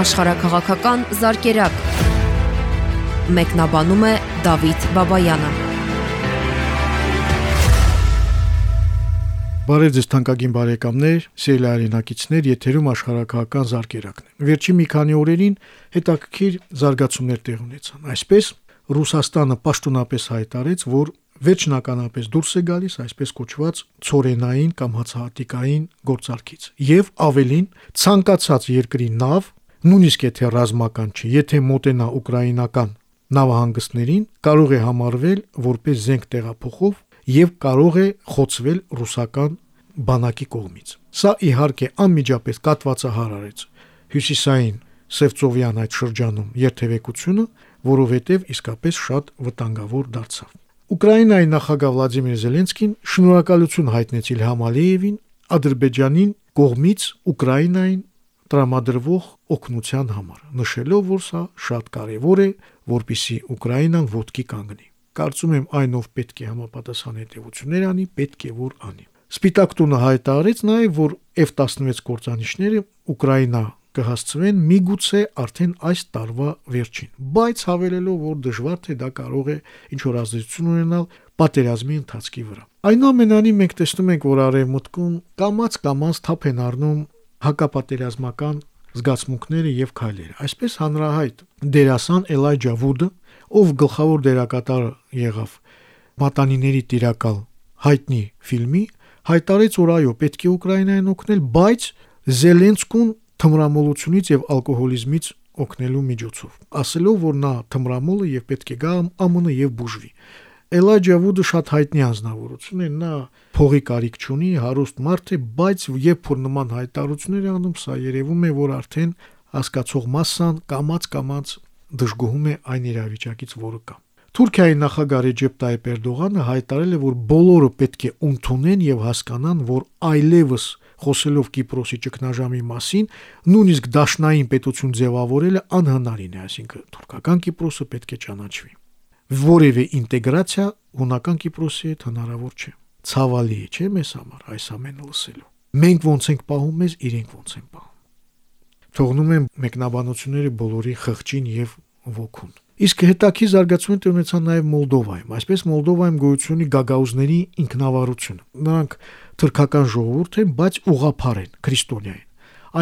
աշխարհակղական զարգերակ։ Մեկնաբանում է Դավիթ Բաբայանը։ Բարև ձեզ թանկագին բարեկամներ, սիրելի արենակիցներ, եթերում աշխարհակղական զարգերակն է։ Վերջին մի քանի օրերին հետաքրքիր զարգացումներ տեղ ունեցան։ Այսպես Ռուսաստանը պաշտոնապես հայտարարեց, որ վերջնականապես դուրս է գալիս այսպես կոչված ծորենային կամ հացահատիկային գործարքից եւ ավելին ցանկացած երկրի նավ նույնիսկ եթե ռազմական չի եթե մոտենա ուկրաինական նավահանգստներին կարող է համարվել որպես զենք տեղափոխով եւ կարող է խոցվել ռուսական բանակի կողմից սա իհարկե անմիջապես կատվածահար արեց հյուսիսային Սևծովյան այդ շրջանում երթևեկությունը, որովհետև իսկապես շատ վտանգավոր դարձավ։ Ուկրաինայի նախագահ Վլադիմիր Զելենսկին շնորհակալություն հայտնեց Իլհամ Ալիևին Ադրբեջանին կողմից Ուկրաինային տրամադրվող օգնության համար, նշելով, որ սա շատ կարևոր է, որpիսի Ուկրաինան ոտքի կանգնի։ Կարծում եմ այն ով պետք է համապատասխան հետևություններ անի, պետք է որ անի։ Սպիտակ տունը հայտարարեց նաև, որ F-16 կործանիչները Ուկրաինա կհասցվեն միգուցե արդեն այս տարվա վերջին, բայց հավելելով, որ դժվար թե դա կարող է ինչ որ ազդեցություն ունենալ պատերազմի ընթացքի վրա։ Այնուամենայնիվ մենք տեսնում ենք, որ արևմուտքում կամած կամած թափ են առնում հակապատերազմական զգացմունքները եւ քայլերը։ Այսպես հանրահայտ դերասան Էլայջա Վուդը, ով գլխավոր դերակատար եղավ Մատանիների տիրակալ հայտնի ֆիլմի, հայտարարեց, որ այո, պետք է Ուկրաինային օգնել, բայց Զելենսկուն թմրամոլությունից եւ ալկոհոլիզմից օգնելու միջոցով, ասելով, որ նա թմրամոլ է եւ պետք է գա ԱՄՆ եւ բուժվի։ Էլաջա Վուդը շատ հայտնի անznավորություն է, նա փողի կարիք չունի, հարուստ մարդ է, բայց երբ որ նման հայտարարություններ է անում, սա երևում է, որ արդեն հասկացող massան կամած-կամած դժգոհում է այն իրավիճակից, որը կա։ Թուրքիայի նախագահ Ռեջեփ Տայիպ Էրդողանը հայտարարել է, որ բոլորը պետք է ընդունեն եւ հասկանան, որ այլևս խոսելով Կիպրոսի ճգնաժամի մասին, նույնիսկ դաշնային պետություն ձևավորելը անհնարին է, այսինքն թուրքական Կիպրոսը պետք է ճանաչվի։ Որևէ ինտեգրացիա հունական Կիպրոսի հետ հնարավոր չէ։ Ցավալի է, չէ՞ մեզ համար այս ամենը լսելու։ Մենք ոնց ենք պահում մեզ, իրենք ոնց են պահում։ Թողնում եմ մեկնաբանությունները բոլորի խղճին եւ ոգուն։ Իսկ հետաքի զարգացումները ունեցան նաև Մոլդովայում։ Այսպես Մոլդովայում գոյություն ունի գագաուզների ինքնավարությունը։ Նրանք թրքական ժողովուրդ են, բայց ուղափառ են, քրիստոնյա են։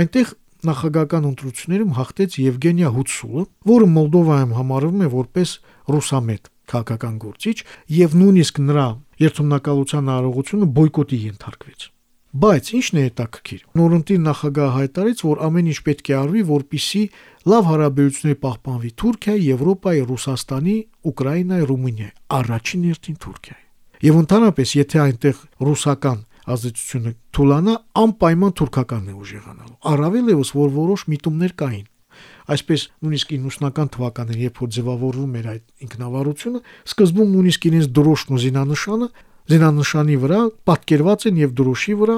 Այնտեղ նախագահական ընտրություններում հաղթեց Եվգենիա Հուցուլը, որը Մոլդովայում համարվում է որպես ռուսամետ քաղաքական գործիչ եւ նույնիսկ նրա երթումնակալության արարողությունը բոյկոտի ենթարկվեց։ Բայց ինչն է հետաքրքիր։ Նորընտիր նախագահը հայտարարեց, որ ամեն ինչ պետք է արվի, որպիսի լավ հարաբերություններ պահպանվի Թուրքիայի, Եվրոպայի, Ռուսաստանի, Ուկրաինայի, Ռումինիայի, առաջին հերթին Թուրքիայի։ Եվ ընդհանրապես, եթե այնտեղ ռուսական ազդեցությունը թուլանա, անպայման թուրքականն է ուժեղանալու։ Առավել եւս, որ որոշ միտումներ կային։ Այսպես նույնիսկ 90-ական թվականներին, երբ որ ձևավորվում էր այդ ինքնավարությունը, սկզբում նույնիսկ իրենց դրոշն ու զինանշանը, զինանշանի վրա պատկերված են եւ դրոշի վրա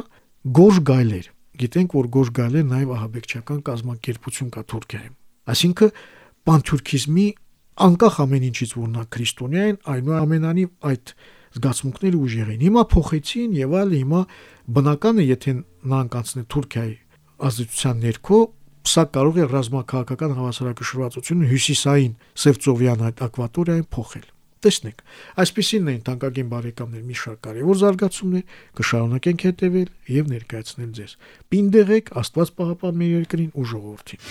գորժ գայլեր։ Գիտենք, որ գորժ գայլը նաեւ ահաբեկչական կազմակերպություն կա Թուրքիայում։ Այսինքն պանթուրքիզմի անկախ ամեն ինչից որ նա քրիստոնյա են, այնուամենայնիվ այդ զգացմունքները ուժեղ են։ Հիմա փոխեցին եւ այլ հիմա բնական է, եթե նա անցնի Թուրքիայի ազդեցության ներքո, սա կարող է ռազմաքաղաքական հավասարակշռվածությունը հյուսիսային Սևծովյան այդ ակվատորիային փոխել։ Տեսնենք, այսպեսին են տանկագին բարեկամներ մի շարք կարևոր զարգացումներ, կշարունակենք հետևել եւ ներկայացնել ձեզ։ Պինդեղեք Աստված պահապան մեր երկրին ու ժողովրդին։